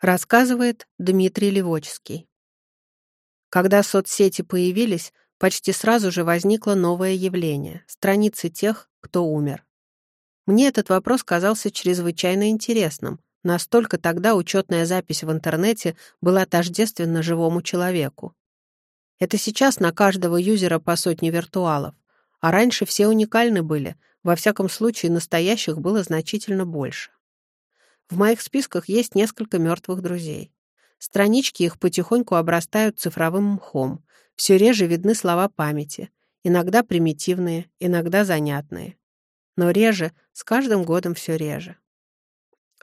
Рассказывает Дмитрий Левочский. Когда соцсети появились, почти сразу же возникло новое явление — страницы тех, кто умер. Мне этот вопрос казался чрезвычайно интересным, настолько тогда учетная запись в интернете была тождественна живому человеку. Это сейчас на каждого юзера по сотне виртуалов, а раньше все уникальны были, во всяком случае настоящих было значительно больше. В моих списках есть несколько мертвых друзей. Странички их потихоньку обрастают цифровым мхом. Все реже видны слова памяти. Иногда примитивные, иногда занятные. Но реже, с каждым годом все реже.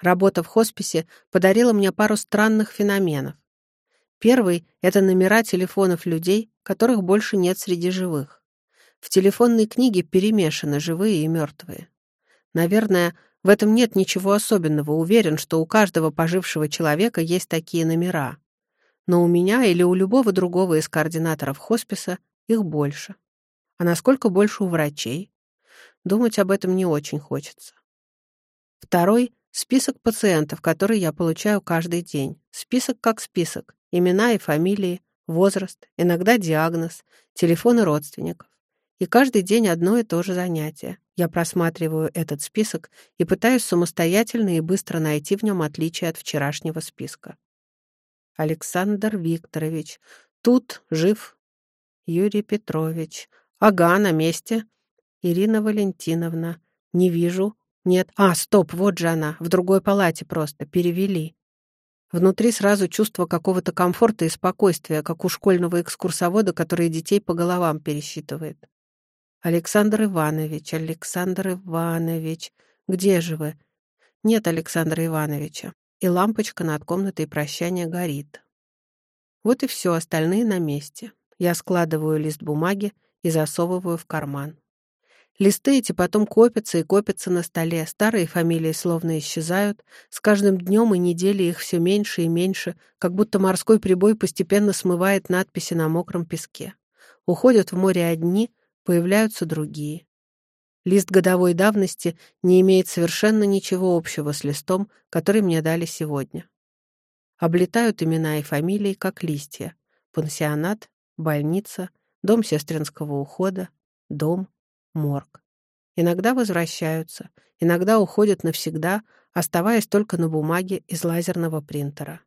Работа в хосписе подарила мне пару странных феноменов. Первый — это номера телефонов людей, которых больше нет среди живых. В телефонной книге перемешаны живые и мертвые. Наверное, в этом нет ничего особенного, уверен, что у каждого пожившего человека есть такие номера. Но у меня или у любого другого из координаторов хосписа их больше. А насколько больше у врачей? Думать об этом не очень хочется. Второй — список пациентов, которые я получаю каждый день. Список как список. Имена и фамилии, возраст, иногда диагноз, телефоны родственников. И каждый день одно и то же занятие. Я просматриваю этот список и пытаюсь самостоятельно и быстро найти в нем отличия от вчерашнего списка. Александр Викторович. Тут жив. Юрий Петрович. Ага, на месте. Ирина Валентиновна. Не вижу. Нет. А, стоп, вот же она. В другой палате просто. Перевели. Внутри сразу чувство какого-то комфорта и спокойствия, как у школьного экскурсовода, который детей по головам пересчитывает. Александр Иванович, Александр Иванович, где же вы? Нет Александра Ивановича. И лампочка над комнатой прощания горит. Вот и все, остальные на месте. Я складываю лист бумаги и засовываю в карман. Листы эти потом копятся и копятся на столе. Старые фамилии словно исчезают. С каждым днем и неделей их все меньше и меньше, как будто морской прибой постепенно смывает надписи на мокром песке. Уходят в море одни, появляются другие. Лист годовой давности не имеет совершенно ничего общего с листом, который мне дали сегодня. Облетают имена и фамилии, как листья. Пансионат, больница, дом сестринского ухода, дом, морг. Иногда возвращаются, иногда уходят навсегда, оставаясь только на бумаге из лазерного принтера.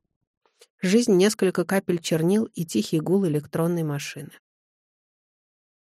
Жизнь — несколько капель чернил и тихий гул электронной машины.